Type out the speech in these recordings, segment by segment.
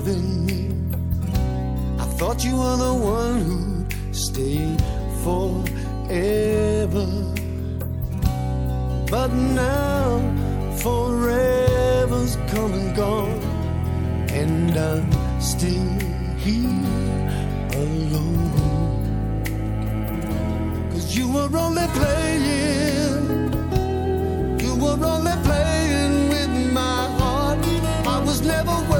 loving me. I thought you were the one who'd stay forever. But now forever's come and gone, and I'm still here alone. Cause you were only playing, you were only playing with my heart. I was never.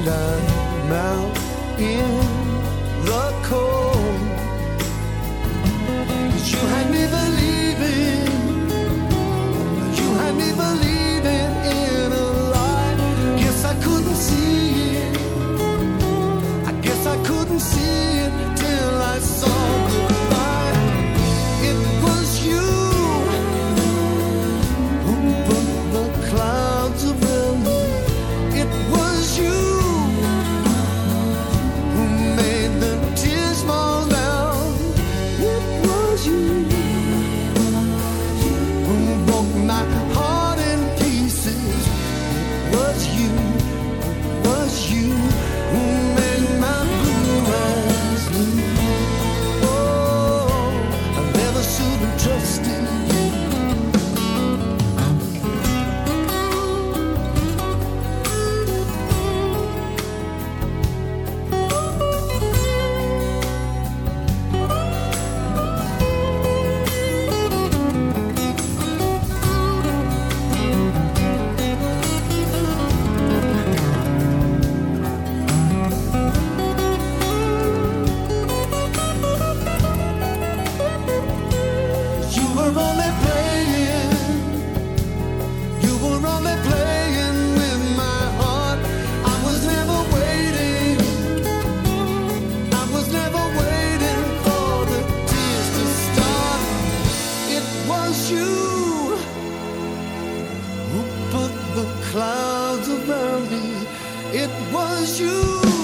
and I melt in clouds above me. It was you.